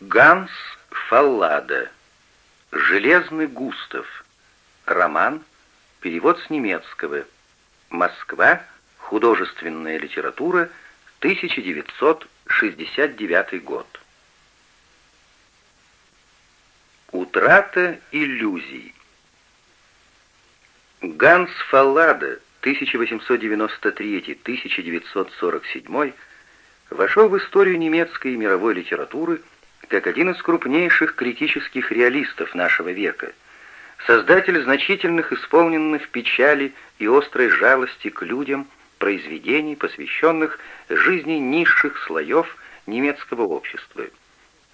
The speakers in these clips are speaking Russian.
Ганс Фаллада. Железный Густав. Роман. Перевод с немецкого. Москва. Художественная литература. 1969 год. Утрата иллюзий. Ганс Фаллада 1893-1947 вошел в историю немецкой и мировой литературы как один из крупнейших критических реалистов нашего века, создатель значительных исполненных печали и острой жалости к людям произведений, посвященных жизни низших слоев немецкого общества.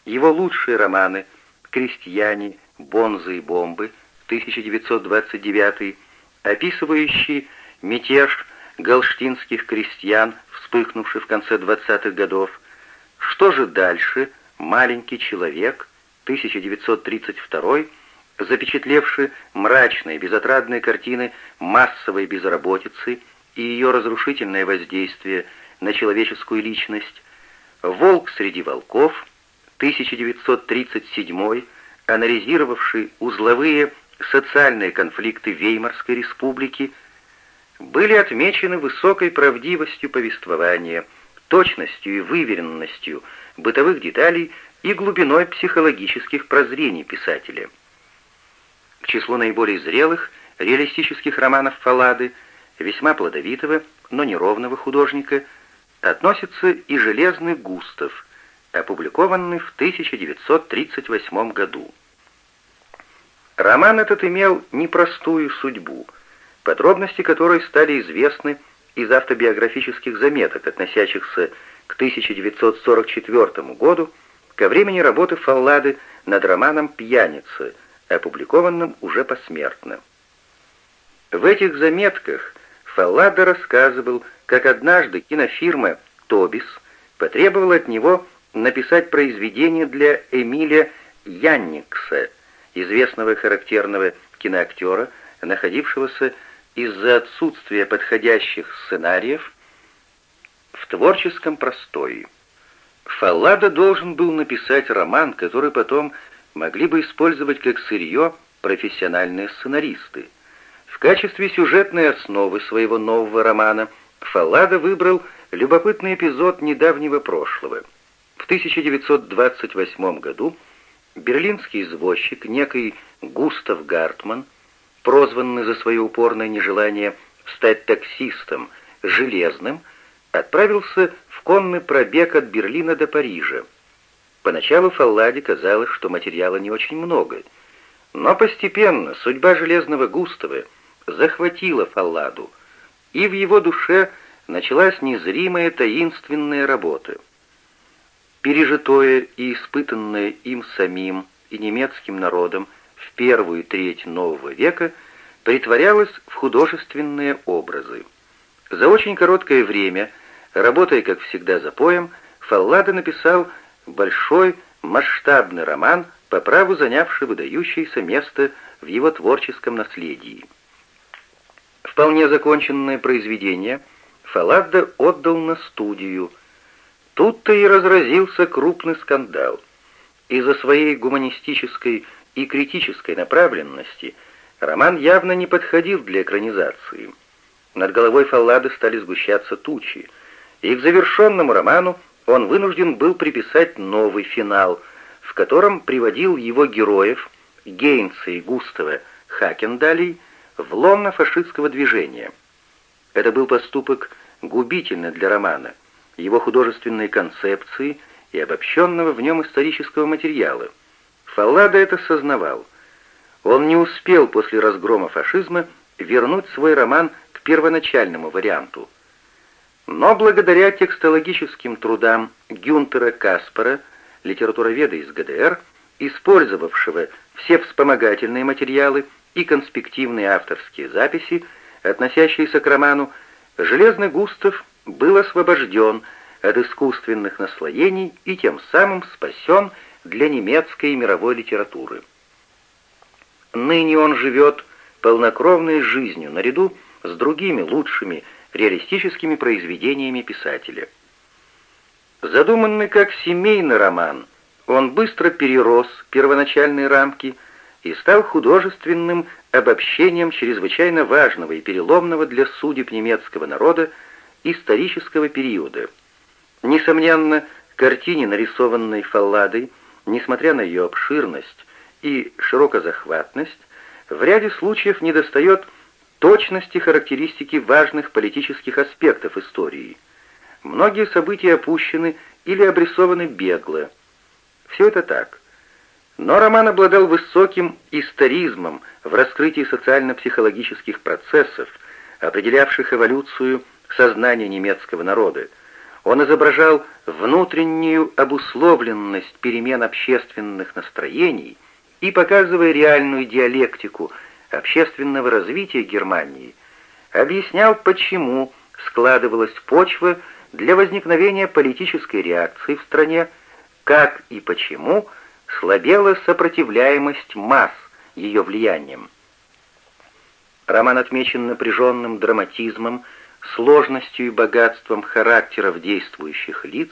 Его лучшие романы «Крестьяне», «Бонзы и бомбы» 1929 описывающие мятеж галштинских крестьян, вспыхнувший в конце 20-х годов. Что же дальше? «Маленький человек», 1932 запечатлевший мрачные, безотрадные картины массовой безработицы и ее разрушительное воздействие на человеческую личность, «Волк среди волков», 1937 анализировавший узловые социальные конфликты Веймарской республики были отмечены высокой правдивостью повествования, точностью и выверенностью бытовых деталей и глубиной психологических прозрений писателя. К числу наиболее зрелых реалистических романов Фалады, весьма плодовитого, но неровного художника, относится и «Железный Густав», опубликованный в 1938 году. Роман этот имел непростую судьбу, подробности которой стали известны из автобиографических заметок, относящихся к 1944 году, ко времени работы Фаллады над романом «Пьяница», опубликованным уже посмертно. В этих заметках Фаллада рассказывал, как однажды кинофирма «Тобис» потребовала от него написать произведение для Эмиля Янникса – известного характерного киноактера, находившегося из-за отсутствия подходящих сценариев в творческом простое. Фаллада должен был написать роман, который потом могли бы использовать как сырье профессиональные сценаристы. В качестве сюжетной основы своего нового романа Фаллада выбрал любопытный эпизод недавнего прошлого. В 1928 году берлинский извозчик, некий Густав Гартман, прозванный за свое упорное нежелание стать таксистом железным, отправился в конный пробег от Берлина до Парижа. Поначалу Фалладе казалось, что материала не очень много, но постепенно судьба железного Густава захватила Фалладу, и в его душе началась незримая таинственная работа. Пережитое и испытанное им самим и немецким народом в первую треть нового века притворялось в художественные образы. За очень короткое время, работая, как всегда, за поем, Фаллада написал большой масштабный роман, по праву занявший выдающееся место в его творческом наследии. Вполне законченное произведение Фаллада отдал на студию – Тут-то и разразился крупный скандал. Из-за своей гуманистической и критической направленности роман явно не подходил для экранизации. Над головой Фаллады стали сгущаться тучи, и к завершенному роману он вынужден был приписать новый финал, в котором приводил его героев, Гейнса и Густава Хакендалей, в ломно фашистского движения. Это был поступок губительный для романа — его художественной концепции и обобщенного в нем исторического материала. Фаллада это сознавал. Он не успел после разгрома фашизма вернуть свой роман к первоначальному варианту. Но благодаря текстологическим трудам Гюнтера Каспара, литературоведа из ГДР, использовавшего все вспомогательные материалы и конспективные авторские записи, относящиеся к роману, Железный Густав был освобожден от искусственных наслоений и тем самым спасен для немецкой мировой литературы. Ныне он живет полнокровной жизнью наряду с другими лучшими реалистическими произведениями писателя. Задуманный как семейный роман, он быстро перерос первоначальные рамки и стал художественным обобщением чрезвычайно важного и переломного для судеб немецкого народа исторического периода. Несомненно, картине, нарисованной Фалладой, несмотря на ее обширность и широкозахватность, в ряде случаев недостает точности характеристики важных политических аспектов истории. Многие события опущены или обрисованы бегло. Все это так. Но роман обладал высоким историзмом в раскрытии социально-психологических процессов, определявших эволюцию сознания немецкого народа. Он изображал внутреннюю обусловленность перемен общественных настроений и, показывая реальную диалектику общественного развития Германии, объяснял, почему складывалась почва для возникновения политической реакции в стране, как и почему слабела сопротивляемость масс ее влиянием. Роман отмечен напряженным драматизмом, сложностью и богатством характеров действующих лиц,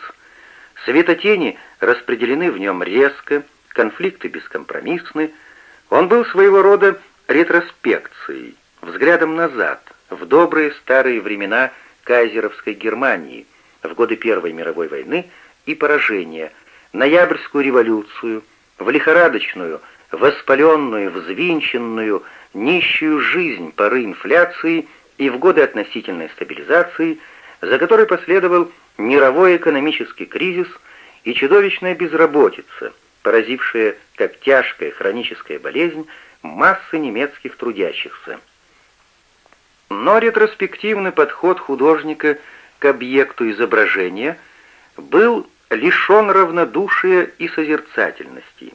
светотени распределены в нем резко, конфликты бескомпромиссны, он был своего рода ретроспекцией, взглядом назад, в добрые старые времена кайзеровской Германии, в годы Первой мировой войны и поражения, ноябрьскую революцию, в лихорадочную, воспаленную, взвинченную, нищую жизнь поры инфляции и в годы относительной стабилизации, за которой последовал мировой экономический кризис и чудовищная безработица, поразившая, как тяжкая хроническая болезнь, массы немецких трудящихся. Но ретроспективный подход художника к объекту изображения был лишен равнодушия и созерцательности.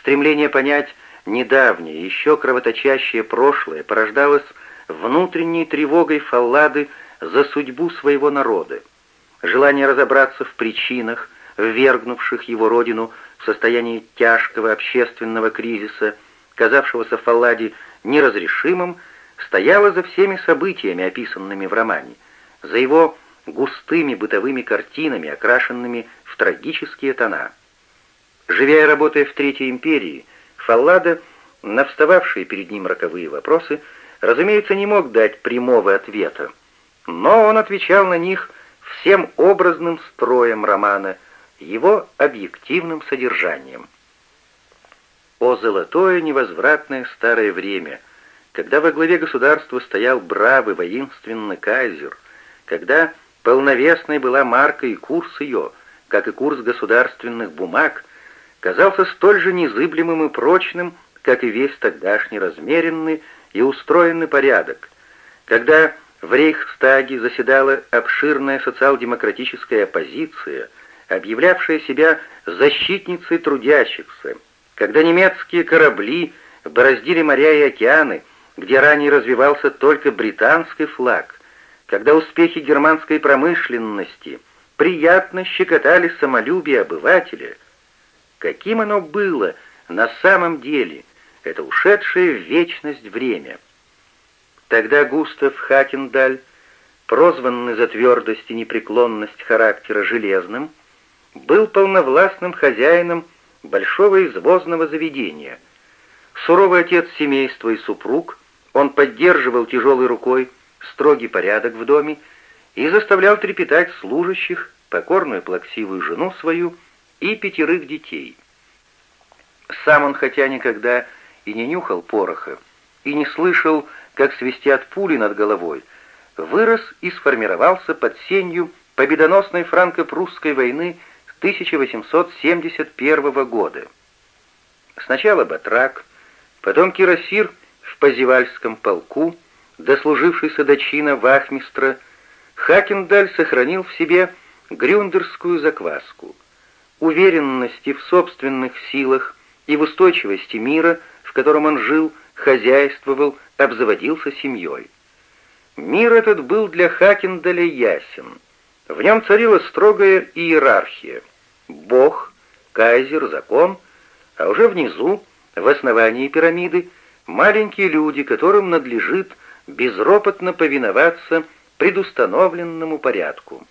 Стремление понять недавнее, еще кровоточащее прошлое порождалось внутренней тревогой Фаллады за судьбу своего народа. Желание разобраться в причинах, ввергнувших его родину в состояние тяжкого общественного кризиса, казавшегося Фалладе неразрешимым, стояло за всеми событиями, описанными в романе, за его густыми бытовыми картинами, окрашенными в трагические тона. Живя и работая в Третьей империи, Фаллада, на встававшие перед ним роковые вопросы, разумеется, не мог дать прямого ответа, но он отвечал на них всем образным строем романа, его объективным содержанием. О золотое невозвратное старое время, когда во главе государства стоял бравый воинственный кайзер, когда полновесной была марка и курс ее, как и курс государственных бумаг, казался столь же незыблемым и прочным, как и весь тогдашний размеренный и устроенный порядок, когда в Рейхстаге заседала обширная социал-демократическая оппозиция, объявлявшая себя защитницей трудящихся, когда немецкие корабли бороздили моря и океаны, где ранее развивался только британский флаг, когда успехи германской промышленности приятно щекотали самолюбие обывателя, каким оно было на самом деле, это ушедшее в вечность время. Тогда Густав Хакендаль, прозванный за твердость и непреклонность характера железным, был полновластным хозяином большого извозного заведения. Суровый отец семейства и супруг, он поддерживал тяжелой рукой строгий порядок в доме и заставлял трепетать служащих, покорную плаксивую жену свою и пятерых детей. Сам он, хотя никогда и не нюхал пороха, и не слышал, как свистят пули над головой, вырос и сформировался под сенью победоносной франко-прусской войны 1871 года. Сначала Батрак, потом Кирасир в Позевальском полку, дослужившийся до чина вахмистра, Хакендаль сохранил в себе грюндерскую закваску, уверенности в собственных силах и в устойчивости мира, в котором он жил, хозяйствовал, обзаводился семьей. Мир этот был для Хакендаля ясен. В нем царила строгая иерархия. Бог, кайзер, закон, а уже внизу, в основании пирамиды, маленькие люди, которым надлежит безропотно повиноваться предустановленному порядку.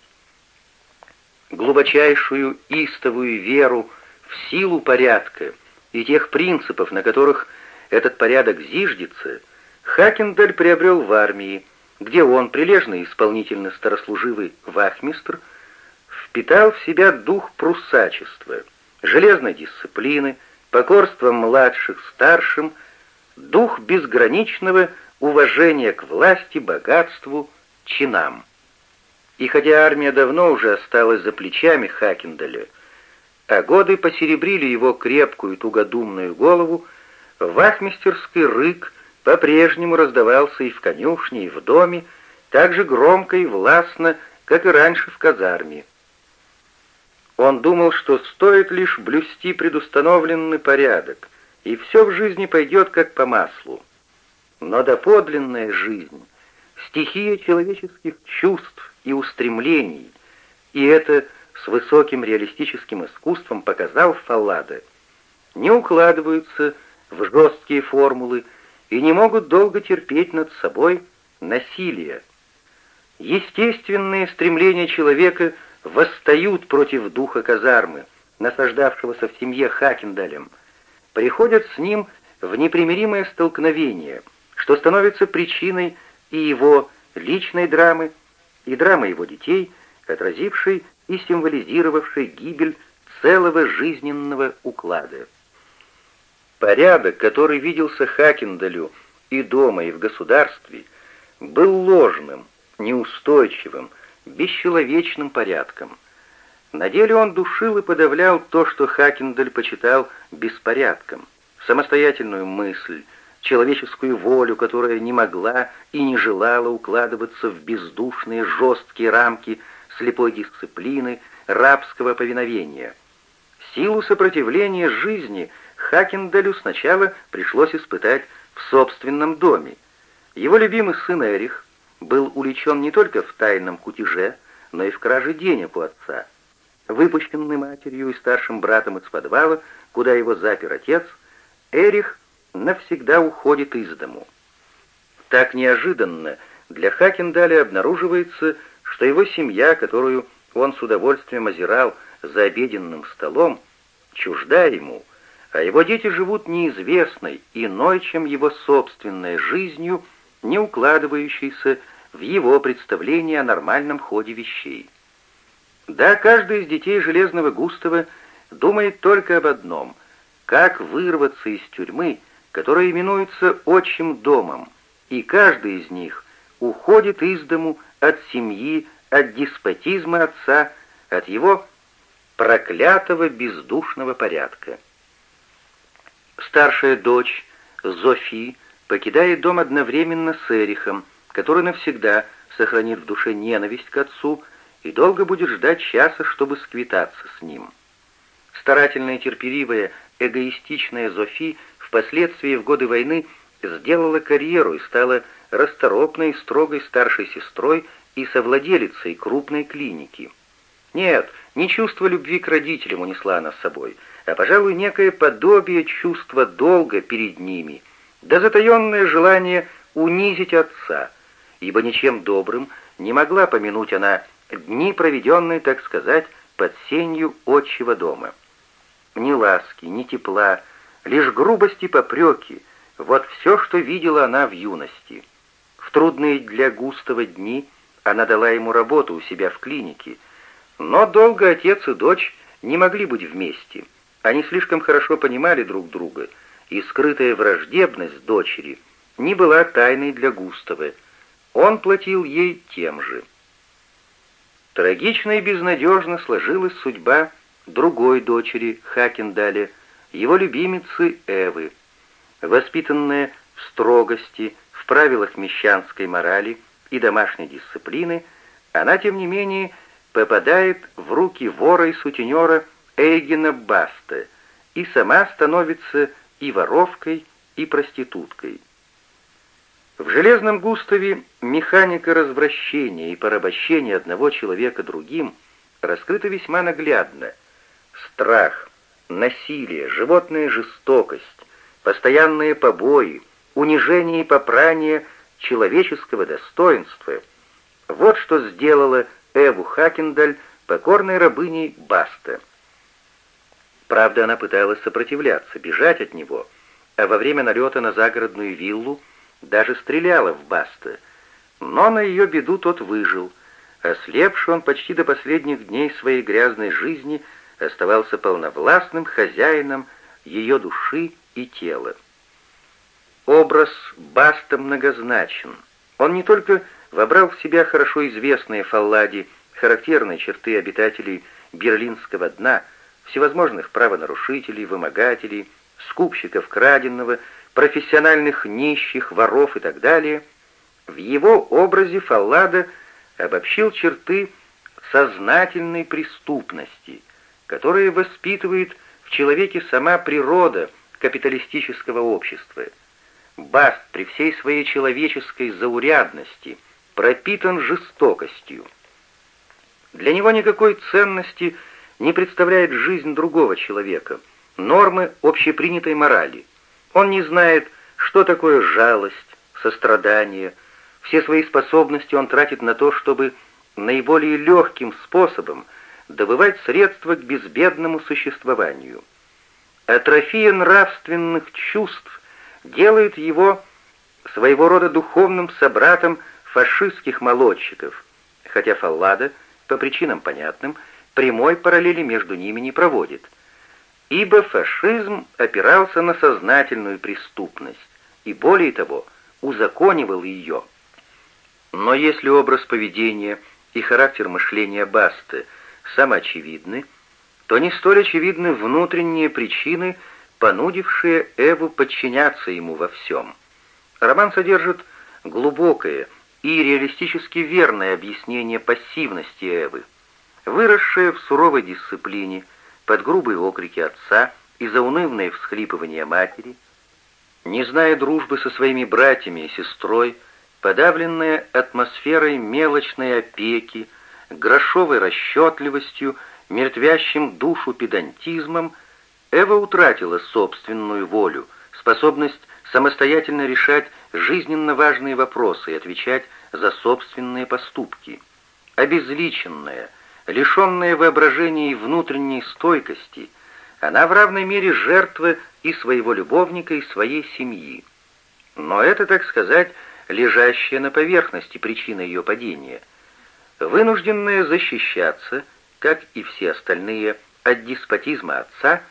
Глубочайшую истовую веру в силу порядка и тех принципов, на которых этот порядок зиждется, Хакендаль приобрел в армии, где он, прилежный исполнительно старослуживый вахмистр, впитал в себя дух пруссачества, железной дисциплины, покорства младших старшим, дух безграничного уважения к власти, богатству, чинам. И хотя армия давно уже осталась за плечами Хакендаля, а годы посеребрили его крепкую тугодумную голову, вахмистерский рык по-прежнему раздавался и в конюшне, и в доме, так же громко и властно, как и раньше в казарме. Он думал, что стоит лишь блюсти предустановленный порядок, и все в жизни пойдет как по маслу. Но доподлинная жизнь, стихия человеческих чувств и устремлений, и это с высоким реалистическим искусством показал Фаллада, не укладываются в жесткие формулы и не могут долго терпеть над собой насилие. Естественные стремления человека восстают против духа казармы, насаждавшегося в семье Хакендалем, приходят с ним в непримиримое столкновение, что становится причиной и его личной драмы, и драмы его детей, отразившей и символизировавшей гибель целого жизненного уклада. Порядок, который виделся Хакендалю и дома, и в государстве, был ложным, неустойчивым, бесчеловечным порядком. На деле он душил и подавлял то, что Хакендаль почитал беспорядком, самостоятельную мысль, человеческую волю, которая не могла и не желала укладываться в бездушные жесткие рамки слепой дисциплины, рабского повиновения. Силу сопротивления жизни Хакендалю сначала пришлось испытать в собственном доме. Его любимый сын Эрих был увлечен не только в тайном кутеже, но и в краже денег у отца. Выпущенный матерью и старшим братом из подвала, куда его запер отец, Эрих навсегда уходит из дому. Так неожиданно для Хакендаля обнаруживается, что его семья, которую он с удовольствием озирал за обеденным столом, чужда ему, а его дети живут неизвестной, иной, чем его собственной жизнью, не укладывающейся в его представление о нормальном ходе вещей. Да, каждый из детей Железного Густава думает только об одном — как вырваться из тюрьмы, которая именуется отчим домом, и каждый из них уходит из дому от семьи, от деспотизма отца, от его проклятого бездушного порядка. Старшая дочь, Зофи, покидает дом одновременно с Эрихом, который навсегда сохранит в душе ненависть к отцу и долго будет ждать часа, чтобы сквитаться с ним. Старательная терпеливая, эгоистичная Зофи впоследствии в годы войны сделала карьеру и стала расторопной, строгой старшей сестрой и совладелицей крупной клиники. Нет, не чувство любви к родителям унесла она с собой, а, пожалуй, некое подобие чувства долга перед ними, да затаенное желание унизить отца, ибо ничем добрым не могла помянуть она дни, проведенные, так сказать, под сенью отчего дома. Ни ласки, ни тепла, лишь грубости попреки — вот все, что видела она в юности. В трудные для Густава дни она дала ему работу у себя в клинике, но долго отец и дочь не могли быть вместе. Они слишком хорошо понимали друг друга, и скрытая враждебность дочери не была тайной для Густава. Он платил ей тем же. Трагично и безнадежно сложилась судьба другой дочери Хакендаля, его любимицы Эвы. Воспитанная в строгости, в правилах мещанской морали и домашней дисциплины, она, тем не менее, попадает в руки вора и сутенера Эйгена Баста и сама становится и воровкой, и проституткой. В «Железном Густаве» механика развращения и порабощения одного человека другим раскрыта весьма наглядно. Страх, насилие, животная жестокость, постоянные побои, унижение и попрание человеческого достоинства — вот что сделала Эву Хакендаль покорной рабыней Баста. Правда, она пыталась сопротивляться, бежать от него, а во время налета на загородную виллу даже стреляла в Баста. Но на ее беду тот выжил. Ослепший он почти до последних дней своей грязной жизни оставался полновластным хозяином ее души и тела. Образ Баста многозначен. Он не только вобрал в себя хорошо известные Фаллади характерные черты обитателей берлинского дна, всевозможных правонарушителей, вымогателей, скупщиков краденного, профессиональных нищих, воров и так далее, в его образе Фаллада обобщил черты сознательной преступности, которые воспитывает в человеке сама природа капиталистического общества. Баст при всей своей человеческой заурядности пропитан жестокостью. Для него никакой ценности не представляет жизнь другого человека, нормы общепринятой морали. Он не знает, что такое жалость, сострадание. Все свои способности он тратит на то, чтобы наиболее легким способом добывать средства к безбедному существованию. Атрофия нравственных чувств делает его своего рода духовным собратом фашистских молодчиков, хотя Фаллада — по причинам понятным, прямой параллели между ними не проводит, ибо фашизм опирался на сознательную преступность и, более того, узаконивал ее. Но если образ поведения и характер мышления Басты самоочевидны, то не столь очевидны внутренние причины, понудившие Эву подчиняться ему во всем. Роман содержит глубокое, и реалистически верное объяснение пассивности Эвы. Выросшая в суровой дисциплине, под грубые окрики отца и заунывные всхлипывания матери, не зная дружбы со своими братьями и сестрой, подавленная атмосферой мелочной опеки, грошовой расчетливостью, мертвящим душу педантизмом, Эва утратила собственную волю, способность самостоятельно решать жизненно важные вопросы и отвечать за собственные поступки. Обезличенная, лишенная воображения и внутренней стойкости, она в равной мере жертва и своего любовника, и своей семьи. Но это, так сказать, лежащая на поверхности причина ее падения. Вынужденная защищаться, как и все остальные, от деспотизма отца,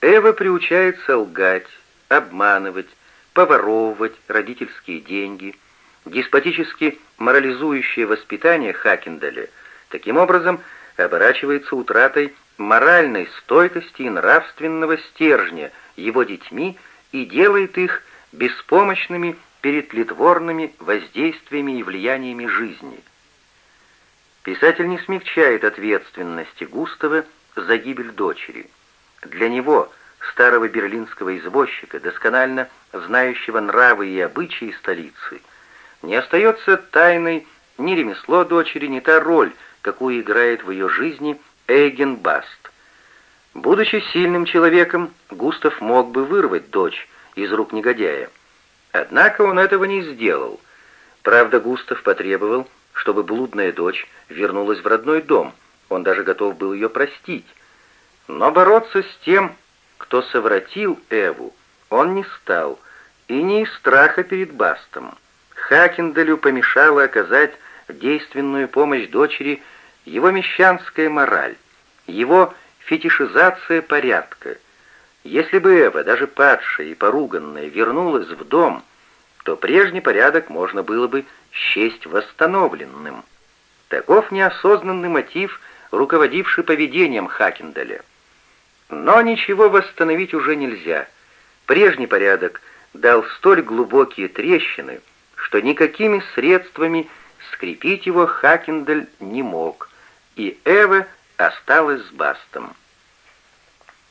Эва приучается лгать, обманывать, поворовывать родительские деньги, деспотически морализующее воспитание Хакендаля таким образом оборачивается утратой моральной стойкости и нравственного стержня его детьми и делает их беспомощными перед тлетворными воздействиями и влияниями жизни. Писатель не смягчает ответственности Густава за гибель дочери. Для него – старого берлинского извозчика, досконально знающего нравы и обычаи столицы, не остается тайной ни ремесло дочери, ни та роль, какую играет в ее жизни Эйген Баст. Будучи сильным человеком, Густав мог бы вырвать дочь из рук негодяя. Однако он этого не сделал. Правда, Густав потребовал, чтобы блудная дочь вернулась в родной дом. Он даже готов был ее простить. Но бороться с тем, кто совратил Эву, он не стал, и не из страха перед Бастом. Хакендалю помешало оказать действенную помощь дочери его мещанская мораль, его фетишизация порядка. Если бы Эва, даже падшая и поруганная, вернулась в дом, то прежний порядок можно было бы счесть восстановленным. Таков неосознанный мотив, руководивший поведением Хакендаля. Но ничего восстановить уже нельзя. Прежний порядок дал столь глубокие трещины, что никакими средствами скрепить его Хакендель не мог, и Эва осталась с Бастом.